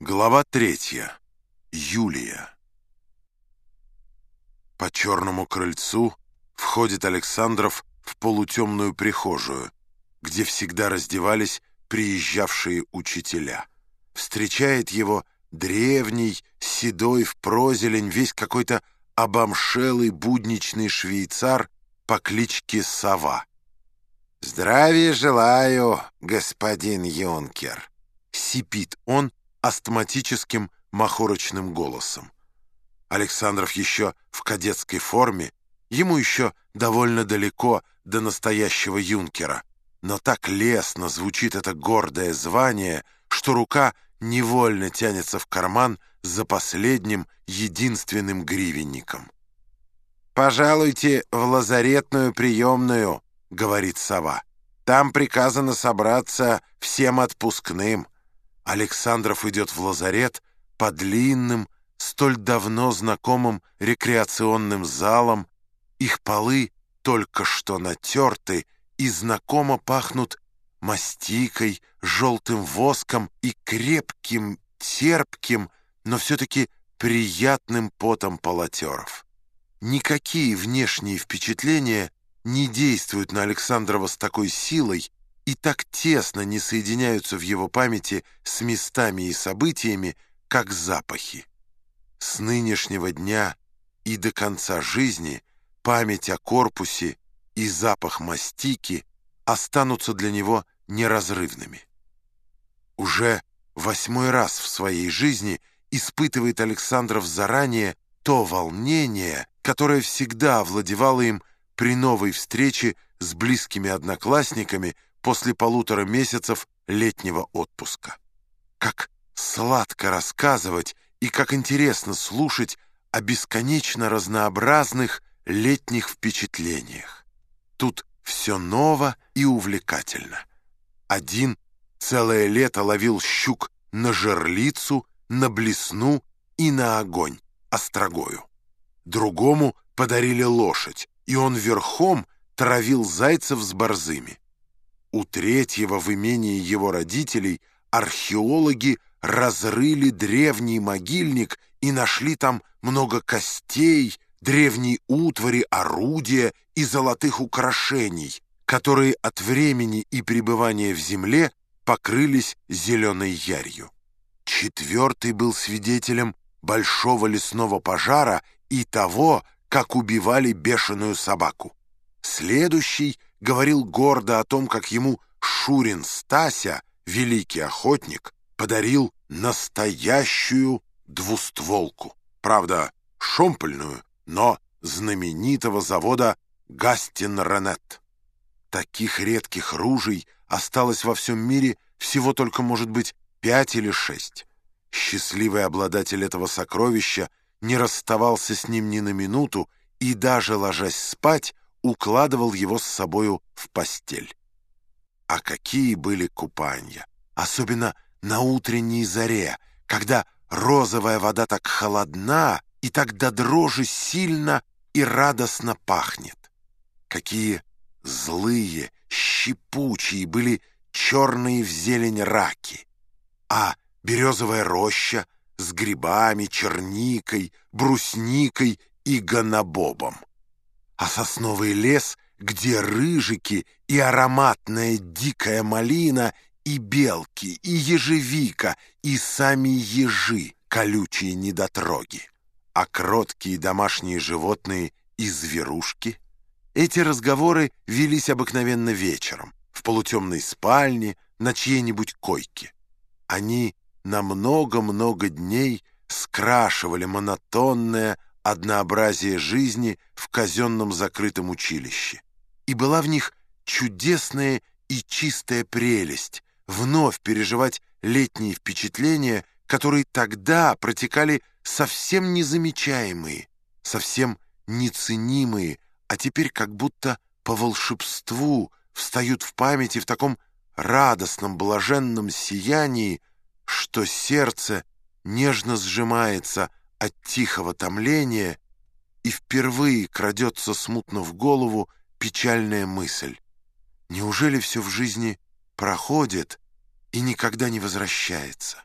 Глава третья. Юлия. По черному крыльцу входит Александров в полутемную прихожую, где всегда раздевались приезжавшие учителя. Встречает его древний, седой в прозелень, весь какой-то обомшелый будничный швейцар по кличке Сова. «Здравия желаю, господин юнкер!» — сипит он, астматическим махорочным голосом. Александров еще в кадетской форме, ему еще довольно далеко до настоящего юнкера, но так лестно звучит это гордое звание, что рука невольно тянется в карман за последним единственным гривенником. «Пожалуйте в лазаретную приемную», — говорит сова. «Там приказано собраться всем отпускным». Александров идет в лазарет по длинным, столь давно знакомым рекреационным залам. Их полы только что натерты и знакомо пахнут мастикой, желтым воском и крепким, терпким, но все-таки приятным потом полотеров. Никакие внешние впечатления не действуют на Александрова с такой силой, и так тесно не соединяются в его памяти с местами и событиями, как запахи. С нынешнего дня и до конца жизни память о корпусе и запах мастики останутся для него неразрывными. Уже восьмой раз в своей жизни испытывает Александров заранее то волнение, которое всегда овладевало им при новой встрече с близкими одноклассниками после полутора месяцев летнего отпуска. Как сладко рассказывать и как интересно слушать о бесконечно разнообразных летних впечатлениях. Тут все ново и увлекательно. Один целое лето ловил щук на жерлицу, на блесну и на огонь, острогою. Другому подарили лошадь, и он верхом травил зайцев с борзыми. У третьего в имении его родителей археологи разрыли древний могильник и нашли там много костей, древней утвари, орудия и золотых украшений, которые от времени и пребывания в земле покрылись зеленой ярью. Четвертый был свидетелем большого лесного пожара и того, как убивали бешеную собаку. Следующий говорил гордо о том, как ему Шурин Стася, великий охотник, подарил настоящую двустволку. Правда, шомпольную, но знаменитого завода «Гастин Ренет». Таких редких ружей осталось во всем мире всего только, может быть, пять или шесть. Счастливый обладатель этого сокровища не расставался с ним ни на минуту и даже, ложась спать, укладывал его с собою в постель. А какие были купания! Особенно на утренней заре, когда розовая вода так холодна и так до дрожи сильно и радостно пахнет. Какие злые, щепучие были черные в зелень раки. А березовая роща с грибами, черникой, брусникой и гонобобом а сосновый лес, где рыжики и ароматная дикая малина, и белки, и ежевика, и сами ежи, колючие недотроги, а кроткие домашние животные и зверушки. Эти разговоры велись обыкновенно вечером, в полутемной спальне, на чьей-нибудь койке. Они на много-много дней скрашивали монотонное, однообразие жизни в казенном закрытом училище. И была в них чудесная и чистая прелесть вновь переживать летние впечатления, которые тогда протекали совсем незамечаемые, совсем неценимые, а теперь как будто по волшебству встают в памяти в таком радостном, блаженном сиянии, что сердце нежно сжимается от тихого томления, и впервые крадется смутно в голову печальная мысль. Неужели все в жизни проходит и никогда не возвращается?